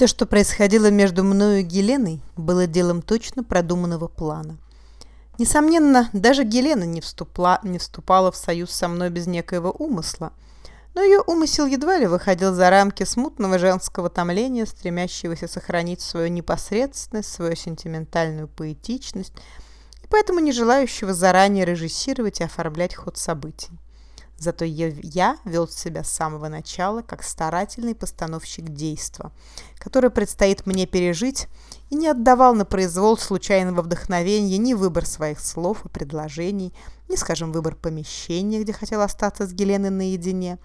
Все, что происходило между мною и Геленой, было делом точно продуманного плана. Несомненно, даже Гелена не, вступла, не вступала в союз со мной без некоего умысла, но ее умысел едва ли выходил за рамки смутного женского томления, стремящегося сохранить свою непосредственность, свою сентиментальную поэтичность, и поэтому не желающего заранее режиссировать и оформлять ход событий. Зато я, вел себя с самого начала как старательный постановщик действа, которое предстоит мне пережить, и не отдавал на произвол случайного вдохновения ни выбор своих слов и предложений, ни, скажем, выбор помещения, где хотел остаться с Геленой наедине.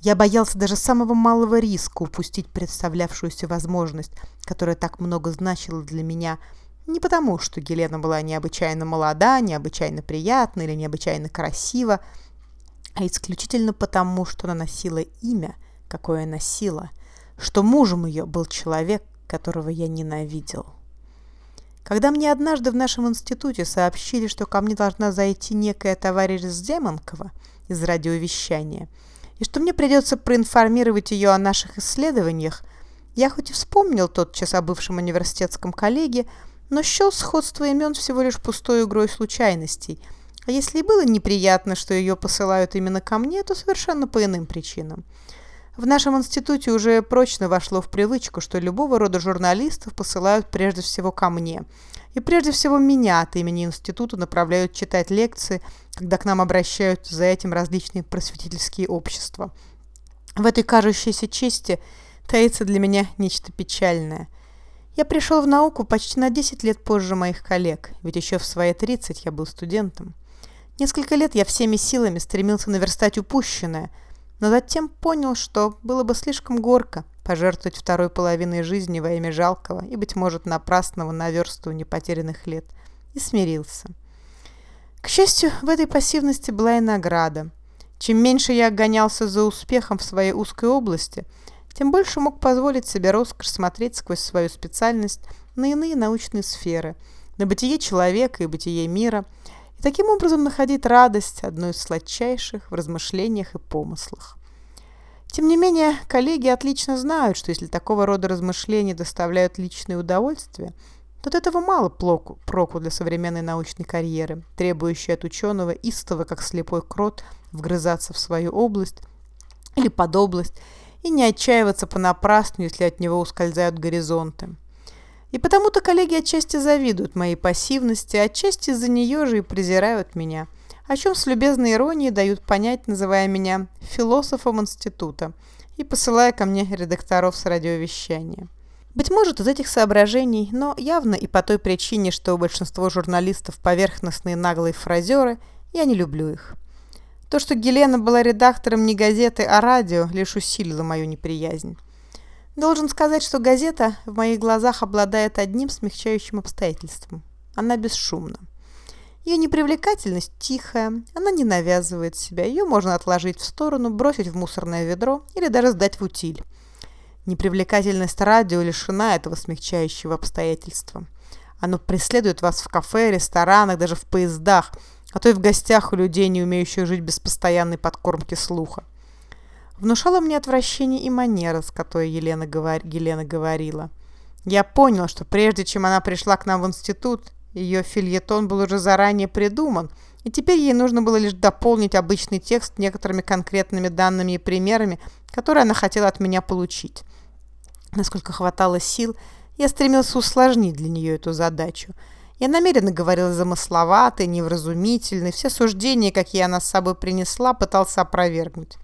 Я боялся даже самого малого риска упустить представлявшуюся возможность, которая так много значила для меня, не потому, что Гелена была необычайно молода, необычайно приятна или необычайно красива, а исключительно потому, что она носила имя, какое носила, что мужем ее был человек, которого я ненавидел. Когда мне однажды в нашем институте сообщили, что ко мне должна зайти некая товарищ Демонкова из радиовещания, и что мне придется проинформировать ее о наших исследованиях, я хоть и вспомнил тот час о бывшем университетском коллеге, но счел сходство имен всего лишь пустой игрой случайностей – а если и было неприятно, что ее посылают именно ко мне, то совершенно по иным причинам. В нашем институте уже прочно вошло в привычку, что любого рода журналистов посылают прежде всего ко мне. И прежде всего меня от имени института направляют читать лекции, когда к нам обращаются за этим различные просветительские общества. В этой кажущейся чести таится для меня нечто печальное. Я пришел в науку почти на 10 лет позже моих коллег, ведь еще в свои 30 я был студентом. Несколько лет я всеми силами стремился наверстать упущенное, но затем понял, что было бы слишком горко пожертвовать второй половиной жизни во имя жалкого и, быть может, напрасного наверстывания потерянных лет, и смирился. К счастью, в этой пассивности была и награда. Чем меньше я гонялся за успехом в своей узкой области, тем больше мог позволить себе роскошь смотреть сквозь свою специальность на иные научные сферы, на бытие человека и бытие мира – и таким образом находить радость, одну из сладчайших в размышлениях и помыслах. Тем не менее, коллеги отлично знают, что если такого рода размышления доставляют личное удовольствие, то от этого мало проку, для современной научной карьеры, требующей от ученого истово, как слепой крот, вгрызаться в свою область или под область и не отчаиваться понапрасну, если от него ускользают горизонты. И потому-то коллеги отчасти завидуют моей пассивности, отчасти за нее же и презирают меня, о чем с любезной иронией дают понять, называя меня философом института и посылая ко мне редакторов с радиовещания. Быть может, из этих соображений, но явно и по той причине, что большинство журналистов поверхностные наглые фразеры, я не люблю их. То, что Гелена была редактором не газеты, а радио, лишь усилило мою неприязнь. Должен сказать, что газета в моих глазах обладает одним смягчающим обстоятельством. Она бесшумна. Ее непривлекательность тихая, она не навязывает себя, ее можно отложить в сторону, бросить в мусорное ведро или даже сдать в утиль. Непривлекательность радио лишена этого смягчающего обстоятельства. Оно преследует вас в кафе, ресторанах, даже в поездах, а то и в гостях у людей, не умеющих жить без постоянной подкормки слуха. Внушала мне отвращение и манера, с которой Елена, говор... Елена говорила. Я понял, что прежде чем она пришла к нам в институт, ее фильетон был уже заранее придуман, и теперь ей нужно было лишь дополнить обычный текст некоторыми конкретными данными и примерами, которые она хотела от меня получить. Насколько хватало сил, я стремился усложнить для нее эту задачу. Я намеренно говорила замысловато, невразумительно, все суждения, какие она с собой принесла, пытался опровергнуть.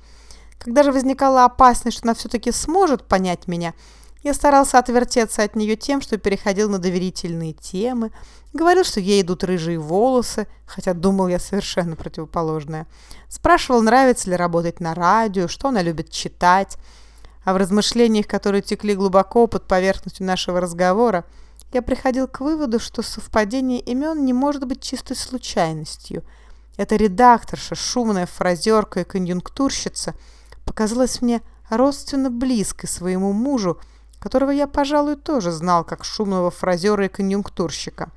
Когда же возникала опасность, что она все-таки сможет понять меня, я старался отвертеться от нее тем, что переходил на доверительные темы, говорил, что ей идут рыжие волосы, хотя думал я совершенно противоположное. Спрашивал, нравится ли работать на радио, что она любит читать. А в размышлениях, которые текли глубоко под поверхностью нашего разговора, я приходил к выводу, что совпадение имен не может быть чистой случайностью. Эта редакторша, шумная фразерка и конъюнктурщица – показалась мне родственно близкой своему мужу, которого я, пожалуй, тоже знал как шумного фразера и конъюнктурщика.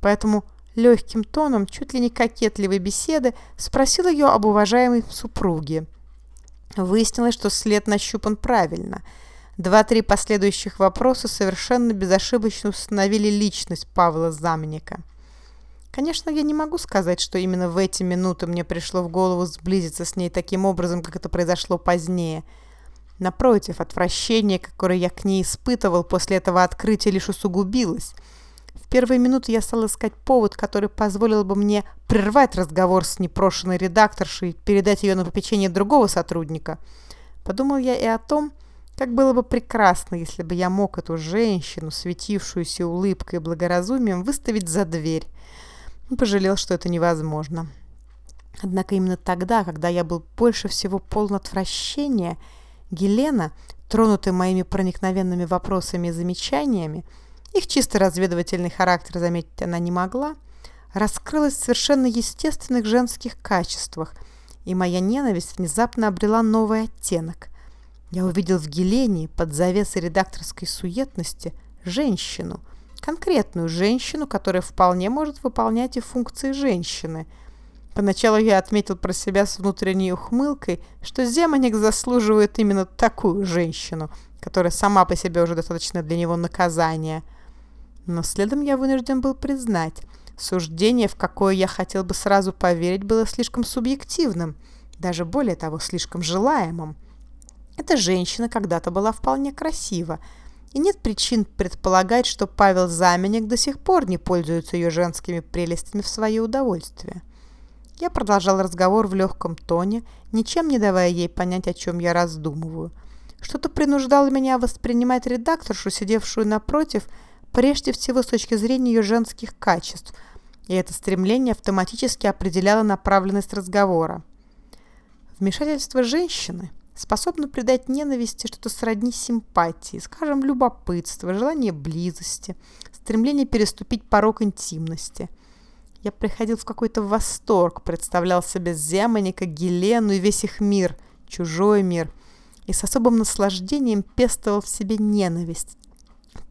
Поэтому легким тоном, чуть ли не кокетливой беседы, спросил ее об уважаемой супруге. Выяснилось, что след нащупан правильно. Два-три последующих вопроса совершенно безошибочно установили личность Павла Заменника. Конечно, я не могу сказать, что именно в эти минуты мне пришло в голову сблизиться с ней таким образом, как это произошло позднее. Напротив, отвращение, которое я к ней испытывал после этого открытия, лишь усугубилось. В первые минуты я стал искать повод, который позволил бы мне прервать разговор с непрошенной редакторшей и передать ее на попечение другого сотрудника. Подумал я и о том, как было бы прекрасно, если бы я мог эту женщину, светившуюся улыбкой и благоразумием, выставить за дверь и пожалел, что это невозможно. Однако именно тогда, когда я был больше всего полон отвращения, Гелена, тронутая моими проникновенными вопросами и замечаниями, их чисто разведывательный характер заметить она не могла, раскрылась в совершенно естественных женских качествах, и моя ненависть внезапно обрела новый оттенок. Я увидел в Гелене под завесой редакторской суетности женщину – конкретную женщину, которая вполне может выполнять и функции женщины. Поначалу я отметил про себя с внутренней ухмылкой, что Земаник заслуживает именно такую женщину, которая сама по себе уже достаточно для него наказания. Но следом я вынужден был признать, суждение, в какое я хотел бы сразу поверить, было слишком субъективным, даже более того, слишком желаемым. Эта женщина когда-то была вполне красива, и нет причин предполагать, что Павел Заменник до сих пор не пользуется ее женскими прелестями в свое удовольствие. Я продолжал разговор в легком тоне, ничем не давая ей понять, о чем я раздумываю. Что-то принуждало меня воспринимать редакторшу, сидевшую напротив, прежде всего с точки зрения ее женских качеств, и это стремление автоматически определяло направленность разговора. Вмешательство женщины – способна придать ненависти что-то сродни симпатии, скажем, любопытство, желание близости, стремление переступить порог интимности. Я приходил в какой-то восторг, представлял себе Земаника, Гелену и весь их мир, чужой мир, и с особым наслаждением пестовал в себе ненависть,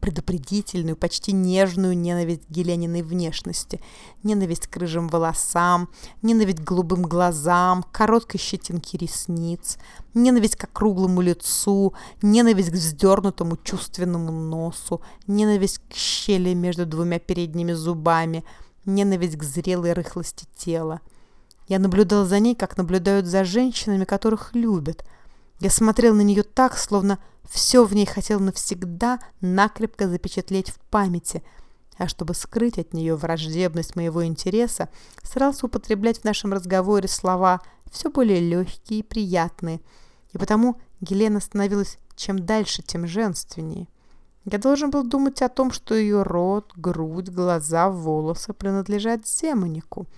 предупредительную, почти нежную ненависть к Гелениной внешности, ненависть к рыжим волосам, ненависть к голубым глазам, короткой щетинке ресниц, ненависть к круглому лицу, ненависть к вздернутому чувственному носу, ненависть к щели между двумя передними зубами, ненависть к зрелой рыхлости тела. Я наблюдал за ней, как наблюдают за женщинами, которых любят. Я смотрел на нее так, словно все в ней хотел навсегда накрепко запечатлеть в памяти, а чтобы скрыть от нее враждебность моего интереса, старался употреблять в нашем разговоре слова все более легкие и приятные, и потому Гелена становилась чем дальше, тем женственнее. Я должен был думать о том, что ее рот, грудь, глаза, волосы принадлежат Земанику.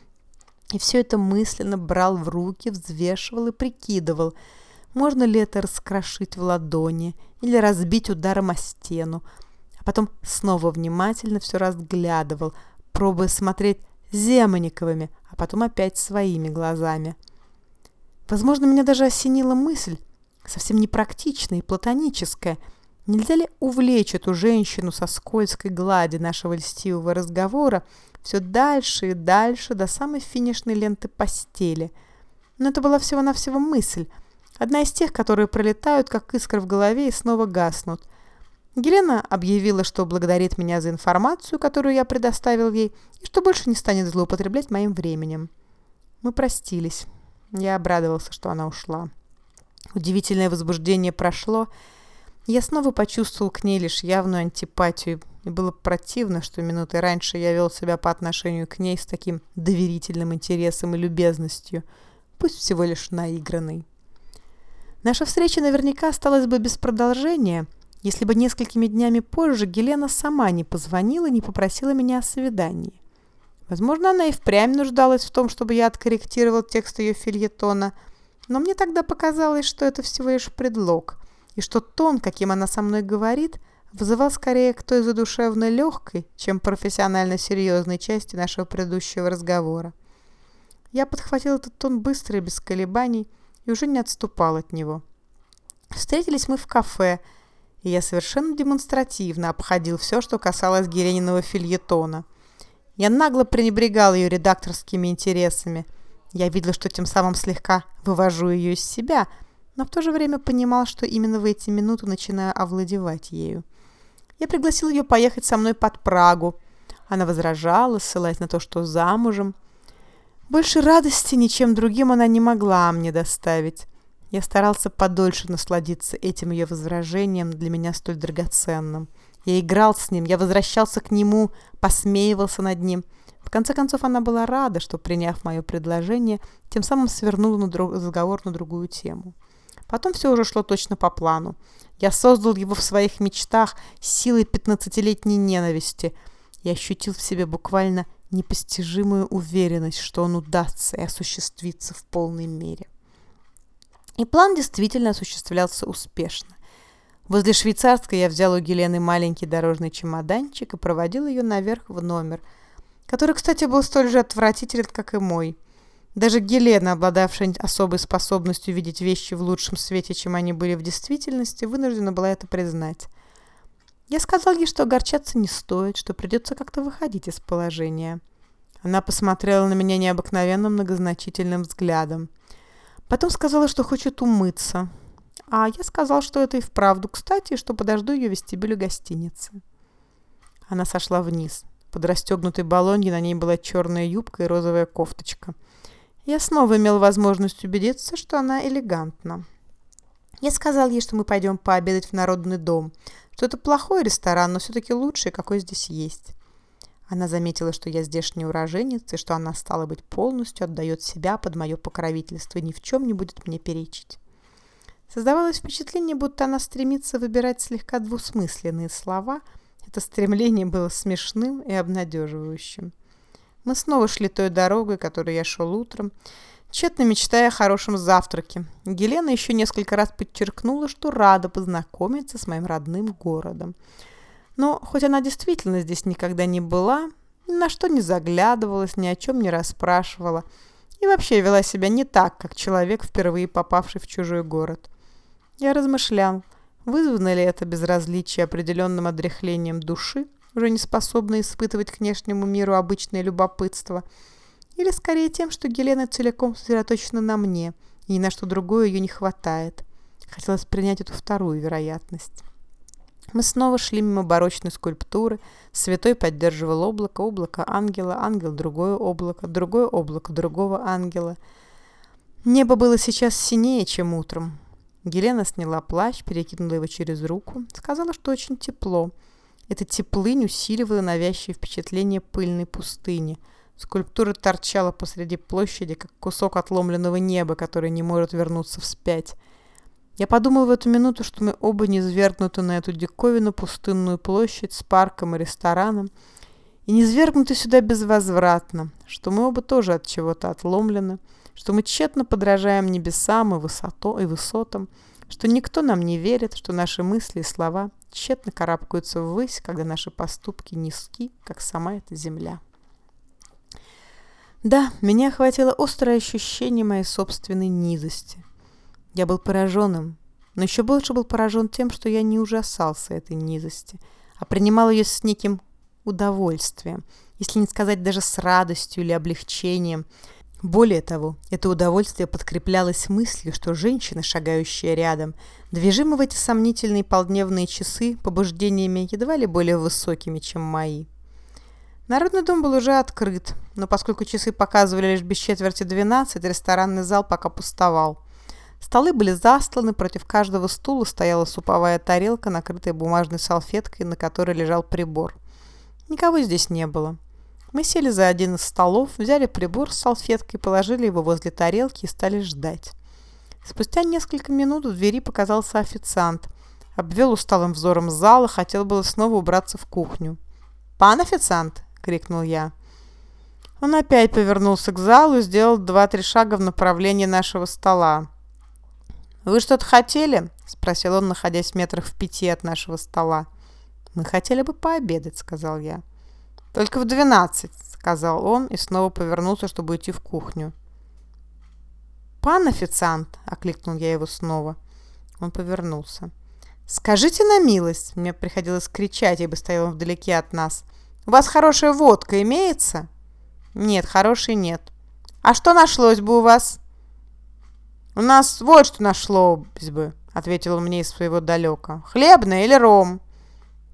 И все это мысленно брал в руки, взвешивал и прикидывал – можно ли это раскрошить в ладони или разбить ударом о стену. А потом снова внимательно все разглядывал, пробуя смотреть Земаниковыми, а потом опять своими глазами. Возможно, меня даже осенила мысль, совсем непрактичная и платоническая. Нельзя ли увлечь эту женщину со скользкой глади нашего льстивого разговора все дальше и дальше до самой финишной ленты постели? Но это была всего-навсего мысль – Одна из тех, которые пролетают, как искры в голове, и снова гаснут. Елена объявила, что благодарит меня за информацию, которую я предоставил ей, и что больше не станет злоупотреблять моим временем. Мы простились. Я обрадовался, что она ушла. Удивительное возбуждение прошло. Я снова почувствовал к ней лишь явную антипатию, и было противно, что минуты раньше я вел себя по отношению к ней с таким доверительным интересом и любезностью, пусть всего лишь наигранной. Наша встреча наверняка осталась бы без продолжения, если бы несколькими днями позже Гелена сама не позвонила и не попросила меня о свидании. Возможно, она и впрямь нуждалась в том, чтобы я откорректировал текст ее фильетона, но мне тогда показалось, что это всего лишь предлог, и что тон, каким она со мной говорит, вызывал скорее к той задушевной легкой, чем профессионально серьезной части нашего предыдущего разговора. Я подхватил этот тон быстро и без колебаний, и уже не отступал от него. Встретились мы в кафе, и я совершенно демонстративно обходил все, что касалось Гелениного фильетона. Я нагло пренебрегал ее редакторскими интересами. Я видел, что тем самым слегка вывожу ее из себя, но в то же время понимал, что именно в эти минуты начинаю овладевать ею. Я пригласил ее поехать со мной под Прагу. Она возражала, ссылаясь на то, что замужем. Больше радости ничем другим она не могла мне доставить. Я старался подольше насладиться этим ее возражением, для меня столь драгоценным. Я играл с ним, я возвращался к нему, посмеивался над ним. В конце концов, она была рада, что, приняв мое предложение, тем самым свернула на друг... разговор на другую тему. Потом все уже шло точно по плану. Я создал его в своих мечтах силой пятнадцатилетней ненависти. Я ощутил в себе буквально непостижимую уверенность, что он удастся и осуществится в полной мере. И план действительно осуществлялся успешно. Возле швейцарской я взял у Гелены маленький дорожный чемоданчик и проводил ее наверх в номер, который, кстати, был столь же отвратителен, как и мой. Даже Гелена, обладавшая особой способностью видеть вещи в лучшем свете, чем они были в действительности, вынуждена была это признать. Я сказал ей, что огорчаться не стоит, что придется как-то выходить из положения. Она посмотрела на меня необыкновенно многозначительным взглядом. Потом сказала, что хочет умыться. А я сказал, что это и вправду кстати, что подожду ее в вестибюле гостиницы. Она сошла вниз. Под расстегнутой баллоньей на ней была черная юбка и розовая кофточка – я снова имел возможность убедиться, что она элегантна. Я сказал ей, что мы пойдем пообедать в Народный дом, что это плохой ресторан, но все-таки лучший, какой здесь есть. Она заметила, что я здешний уроженец, и что она, стала быть, полностью отдает себя под мое покровительство и ни в чем не будет мне перечить. Создавалось впечатление, будто она стремится выбирать слегка двусмысленные слова. Это стремление было смешным и обнадеживающим. Мы снова шли той дорогой, которой я шел утром, тщетно мечтая о хорошем завтраке. Гелена еще несколько раз подчеркнула, что рада познакомиться с моим родным городом. Но хоть она действительно здесь никогда не была, ни на что не заглядывалась, ни о чем не расспрашивала и вообще вела себя не так, как человек, впервые попавший в чужой город. Я размышлял, вызвано ли это безразличие определенным отрехлением души уже не способна испытывать к внешнему миру обычное любопытство, или скорее тем, что Гелена целиком сосредоточена на мне, и ни на что другое ее не хватает. Хотелось принять эту вторую вероятность. Мы снова шли мимо барочной скульптуры. Святой поддерживал облако, облако ангела, ангел другое облако, другое облако другого ангела. Небо было сейчас синее, чем утром. Гелена сняла плащ, перекинула его через руку, сказала, что очень тепло, эта теплынь усиливала навязчивое впечатление пыльной пустыни. Скульптура торчала посреди площади, как кусок отломленного неба, который не может вернуться вспять. Я подумал в эту минуту, что мы оба не свергнуты на эту диковину пустынную площадь с парком и рестораном, и не свергнуты сюда безвозвратно, что мы оба тоже от чего-то отломлены, что мы тщетно подражаем небесам и, высоту, и высотам, что никто нам не верит, что наши мысли и слова тщетно карабкаются ввысь, когда наши поступки низки, как сама эта земля. Да, меня охватило острое ощущение моей собственной низости. Я был пораженным, но еще больше был поражен тем, что я не ужасался этой низости, а принимал ее с неким удовольствием, если не сказать даже с радостью или облегчением, более того, это удовольствие подкреплялось мыслью, что женщина, шагающая рядом, движима в эти сомнительные полдневные часы побуждениями едва ли более высокими, чем мои. Народный дом был уже открыт, но поскольку часы показывали лишь без четверти двенадцать, ресторанный зал пока пустовал. Столы были застланы, против каждого стула стояла суповая тарелка, накрытая бумажной салфеткой, на которой лежал прибор. Никого здесь не было. Мы сели за один из столов, взяли прибор с салфеткой, положили его возле тарелки и стали ждать. Спустя несколько минут в двери показался официант. Обвел усталым взором зала, хотел было снова убраться в кухню. «Пан официант!» — крикнул я. Он опять повернулся к залу и сделал два-три шага в направлении нашего стола. «Вы что-то хотели?» — спросил он, находясь метрах в пяти от нашего стола. «Мы хотели бы пообедать», — сказал я. «Только в двенадцать», — сказал он и снова повернулся, чтобы идти в кухню. «Пан официант!» — окликнул я его снова. Он повернулся. «Скажите на милость!» — мне приходилось кричать, ибо стоял он вдалеке от нас. «У вас хорошая водка имеется?» «Нет, хорошей нет». «А что нашлось бы у вас?» «У нас вот что нашлось бы», — ответил он мне из своего далека. «Хлебное или ром?»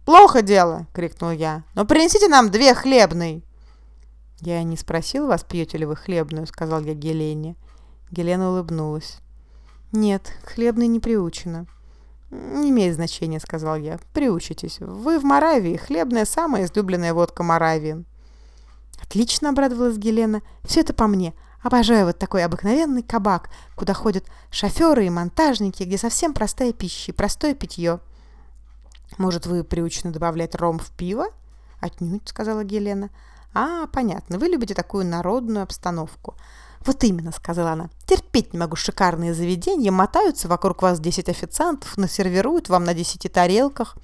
«Плохо дело!» — крикнул я. «Но принесите нам две хлебной!» «Я не спросил вас, пьете ли вы хлебную», — сказал я Гелене. Гелена улыбнулась. «Нет, хлебной не приучена». «Не имеет значения», — сказал я. «Приучитесь. Вы в Моравии. Хлебная самая излюбленная водка Моравии». «Отлично», — обрадовалась Гелена. «Все это по мне. Обожаю вот такой обыкновенный кабак, куда ходят шоферы и монтажники, где совсем простая пища и простое питье». «Может, вы приучены добавлять ром в пиво?» «Отнюдь», — сказала Гелена. «А, понятно. Вы любите такую народную обстановку. «Вот именно», — сказала она. «Терпеть не могу шикарные заведения, мотаются вокруг вас 10 официантов, насервируют вам на 10 тарелках».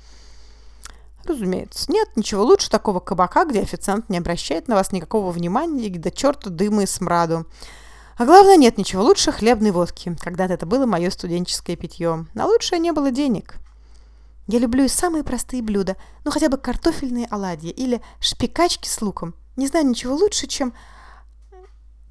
Разумеется, нет ничего лучше такого кабака, где официант не обращает на вас никакого внимания и до черта дыма и смраду. А главное, нет ничего лучше хлебной водки. Когда-то это было мое студенческое питье. На лучшее не было денег. Я люблю и самые простые блюда, ну хотя бы картофельные оладьи или шпикачки с луком. Не знаю ничего лучше, чем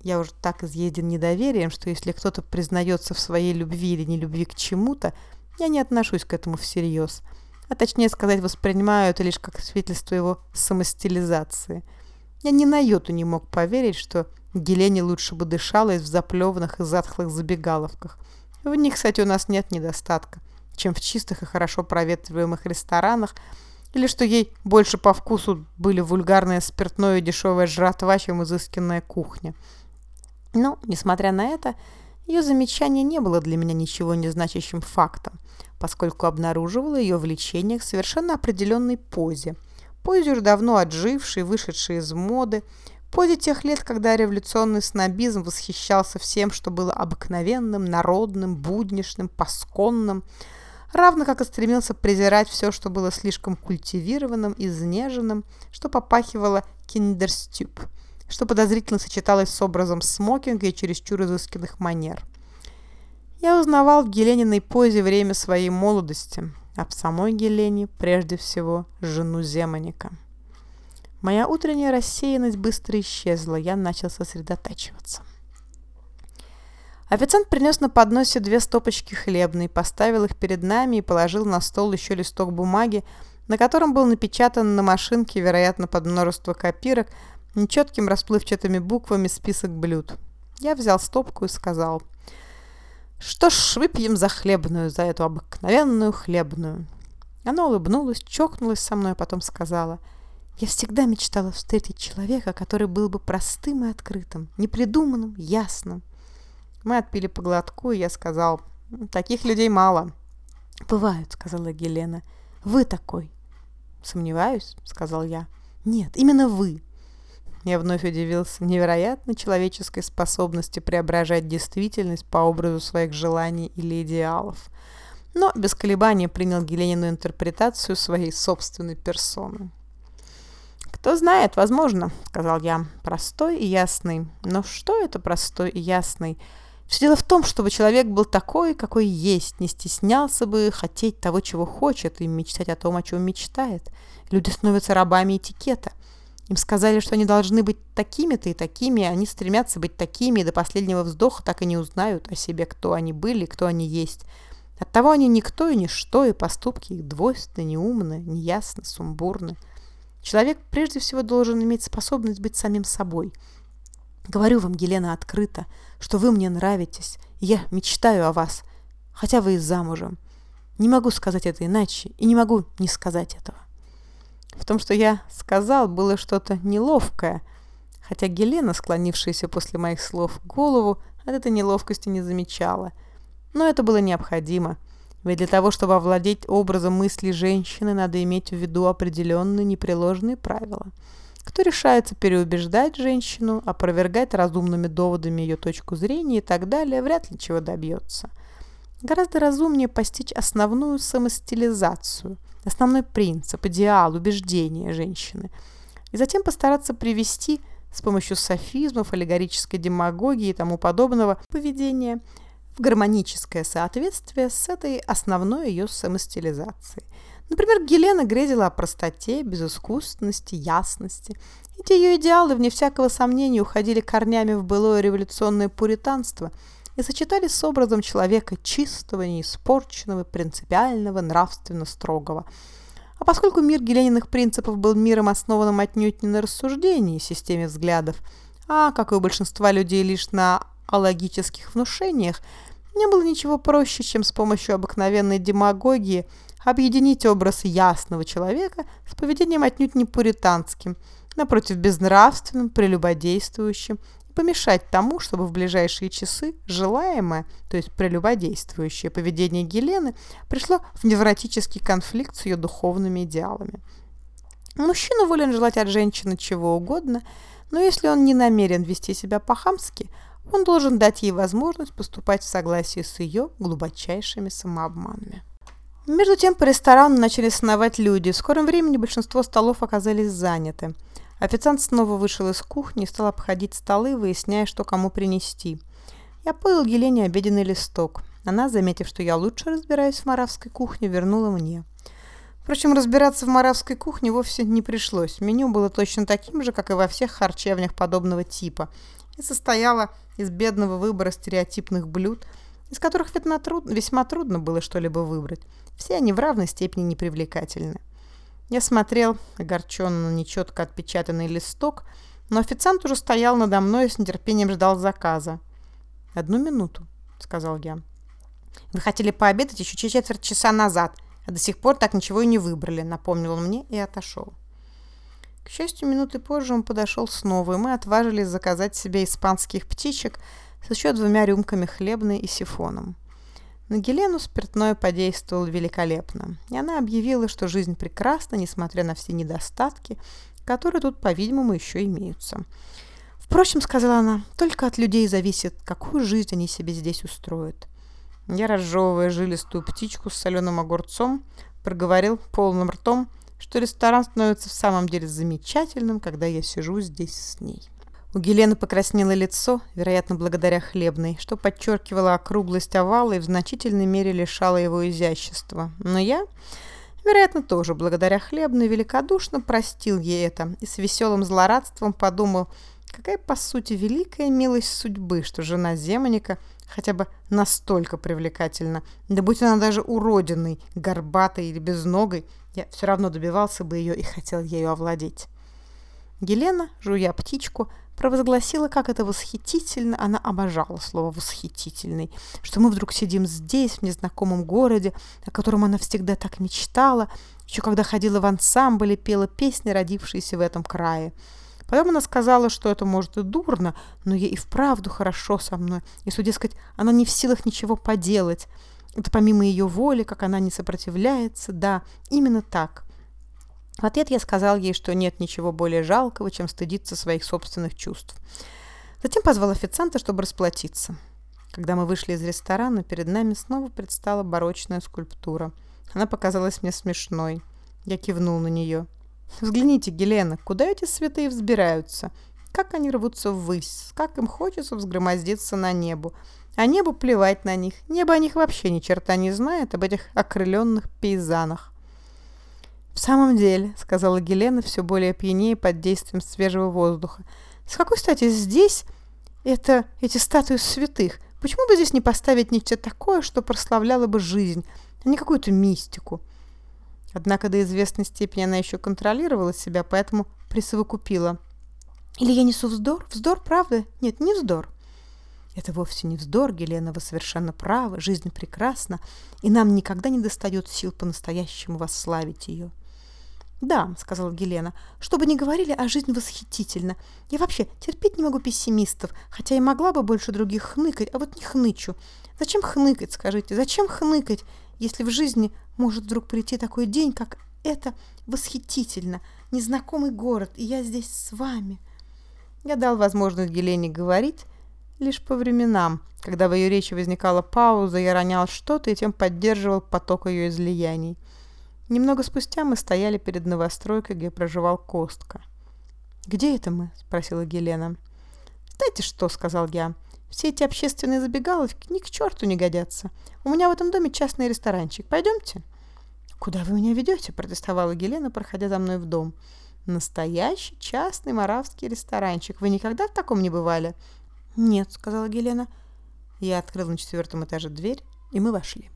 я уже так изъеден недоверием, что если кто-то признается в своей любви или нелюбви к чему-то, я не отношусь к этому всерьез. А точнее сказать, воспринимаю это лишь как свидетельство его самостилизации. Я ни на йоту не мог поверить, что Гелене лучше бы дышалось в заплеванных и затхлых забегаловках. В них, кстати, у нас нет недостатка, чем в чистых и хорошо проветриваемых ресторанах, или что ей больше по вкусу были вульгарное спиртное и дешевая жратва, чем изысканная кухня. Но, несмотря на это, ее замечание не было для меня ничего не значащим фактом, поскольку обнаруживала ее влечение к совершенно определенной позе. Позе уже давно отжившей, вышедшей из моды, позе тех лет, когда революционный снобизм восхищался всем, что было обыкновенным, народным, буднишным, пасконным, равно как и стремился презирать все, что было слишком культивированным, изнеженным, что попахивало киндерстюб – что подозрительно сочеталось с образом смокинга и чересчур изысканных манер. Я узнавал в Гелениной позе время своей молодости, а в самой Гелене прежде всего жену Земаника. Моя утренняя рассеянность быстро исчезла, я начал сосредотачиваться. Официант принес на подносе две стопочки хлебной, поставил их перед нами и положил на стол еще листок бумаги, на котором был напечатан на машинке, вероятно, под множество копирок, нечетким расплывчатыми буквами список блюд. Я взял стопку и сказал, «Что ж, выпьем за хлебную, за эту обыкновенную хлебную». Она улыбнулась, чокнулась со мной, а потом сказала, «Я всегда мечтала встретить человека, который был бы простым и открытым, непридуманным, ясным». Мы отпили по глотку, и я сказал, «Таких людей мало». «Бывают», — сказала Гелена. «Вы такой». «Сомневаюсь», — сказал я. «Нет, именно вы. Я вновь удивился невероятной человеческой способности преображать действительность по образу своих желаний или идеалов. Но без колебаний принял Геленину интерпретацию своей собственной персоны. «Кто знает, возможно», — сказал я, — «простой и ясный». Но что это простой и ясный? Все дело в том, чтобы человек был такой, какой есть, не стеснялся бы хотеть того, чего хочет, и мечтать о том, о чем мечтает. Люди становятся рабами этикета — им сказали, что они должны быть такими-то и такими, и они стремятся быть такими, и до последнего вздоха так и не узнают о себе, кто они были, кто они есть. Оттого они никто и ничто, и поступки их двойственны, неумны, неясны, сумбурны. Человек прежде всего должен иметь способность быть самим собой. Говорю вам, Елена, открыто, что вы мне нравитесь, и я мечтаю о вас, хотя вы и замужем. Не могу сказать это иначе, и не могу не сказать этого. В том, что я сказал, было что-то неловкое, хотя Гелена, склонившаяся после моих слов голову, от этой неловкости не замечала. Но это было необходимо, ведь для того, чтобы овладеть образом мысли женщины, надо иметь в виду определенные непреложные правила. Кто решается переубеждать женщину, опровергать разумными доводами ее точку зрения и так далее, вряд ли чего добьется. Гораздо разумнее постичь основную самостилизацию – основной принцип, идеал, убеждение женщины. И затем постараться привести с помощью софизмов, аллегорической демагогии и тому подобного поведения в гармоническое соответствие с этой основной ее самостилизацией. Например, Гелена грезила о простоте, безыскусственности, ясности. Эти ее идеалы, вне всякого сомнения, уходили корнями в былое революционное пуританство, и сочетались с образом человека чистого, неиспорченного, принципиального, нравственно строгого. А поскольку мир Гелениных принципов был миром, основанным отнюдь не на рассуждении, системе взглядов, а, как и у большинства людей, лишь на алогических внушениях, не было ничего проще, чем с помощью обыкновенной демагогии объединить образ ясного человека с поведением отнюдь не пуританским, напротив безнравственным, прелюбодействующим, и помешать тому, чтобы в ближайшие часы желаемое, то есть прелюбодействующее поведение Гелены пришло в невротический конфликт с ее духовными идеалами. Мужчина волен желать от женщины чего угодно, но если он не намерен вести себя по-хамски – он должен дать ей возможность поступать в согласии с ее глубочайшими самообманами. Между тем по ресторану начали сновать люди. В скором времени большинство столов оказались заняты. Официант снова вышел из кухни и стал обходить столы, выясняя, что кому принести. Я подал Елене обеденный листок. Она, заметив, что я лучше разбираюсь в маравской кухне, вернула мне. Впрочем, разбираться в маравской кухне вовсе не пришлось. Меню было точно таким же, как и во всех харчевнях подобного типа – и состояла из бедного выбора стереотипных блюд, из которых весьма трудно было что-либо выбрать. Все они в равной степени непривлекательны. Я смотрел огорченно на нечетко отпечатанный листок, но официант уже стоял надо мной и с нетерпением ждал заказа. «Одну минуту», — сказал я. «Вы хотели пообедать еще четверть часа назад, а до сих пор так ничего и не выбрали», — напомнил он мне и отошел. К счастью, минуты позже он подошел снова, и мы отважились заказать себе испанских птичек с еще двумя рюмками хлебной и сифоном. На Гелену спиртное подействовало великолепно, и она объявила, что жизнь прекрасна, несмотря на все недостатки, которые тут, по-видимому, еще имеются. Впрочем, сказала она, только от людей зависит, какую жизнь они себе здесь устроят. Я, разжевывая жилистую птичку с соленым огурцом, проговорил полным ртом – что ресторан становится в самом деле замечательным, когда я сижу здесь с ней. У Гелены покраснело лицо, вероятно, благодаря хлебной, что подчеркивало округлость овала и в значительной мере лишало его изящества. Но я, вероятно, тоже благодаря хлебной великодушно простил ей это и с веселым злорадством подумал, какая, по сути, великая милость судьбы, что жена Земаника хотя бы настолько привлекательна. Да будь она даже уродиной, горбатой или безногой, я все равно добивался бы ее и хотел ею овладеть. Гелена, жуя птичку, провозгласила, как это восхитительно, она обожала слово «восхитительный», что мы вдруг сидим здесь, в незнакомом городе, о котором она всегда так мечтала, еще когда ходила в ансамбль и пела песни, родившиеся в этом крае. Потом она сказала, что это может и дурно, но ей и вправду хорошо со мной, и, судя сказать, она не в силах ничего поделать. Это помимо ее воли, как она не сопротивляется. Да, именно так. В ответ я сказал ей, что нет ничего более жалкого, чем стыдиться своих собственных чувств. Затем позвал официанта, чтобы расплатиться. Когда мы вышли из ресторана, перед нами снова предстала барочная скульптура. Она показалась мне смешной. Я кивнул на нее. «Взгляните, Гелена, куда эти святые взбираются? Как они рвутся ввысь, как им хочется взгромоздиться на небо. А небу плевать на них. Небо о них вообще ни черта не знает об этих окрыленных пейзанах. «В самом деле», — сказала Гелена, все более пьянее под действием свежего воздуха, «с какой стати здесь это эти статуи святых? Почему бы здесь не поставить нечто такое, что прославляло бы жизнь, а не какую-то мистику?» Однако до известной степени она еще контролировала себя, поэтому присовокупила. «Или я несу вздор? Вздор, правда? Нет, не вздор. Это вовсе не вздор, Гелена, вы совершенно правы, жизнь прекрасна, и нам никогда не достает сил по-настоящему восславить ее. «Да», — сказала Гелена, — «что бы ни говорили, а жизнь восхитительна. Я вообще терпеть не могу пессимистов, хотя и могла бы больше других хныкать, а вот не хнычу. Зачем хныкать, скажите, зачем хныкать, если в жизни может вдруг прийти такой день, как это восхитительно, незнакомый город, и я здесь с вами?» Я дал возможность Гелене говорить, Лишь по временам, когда в ее речи возникала пауза, я ронял что-то и тем поддерживал поток ее излияний. Немного спустя мы стояли перед новостройкой, где проживал Костка. «Где это мы?» – спросила Гелена. «Знаете что?» – сказал я. «Все эти общественные забегаловки ни к черту не годятся. У меня в этом доме частный ресторанчик. Пойдемте?» «Куда вы меня ведете?» – протестовала Гелена, проходя за мной в дом. «Настоящий частный маравский ресторанчик. Вы никогда в таком не бывали?» «Нет», — сказала Гелена. Я открыл на четвертом этаже дверь, и мы вошли.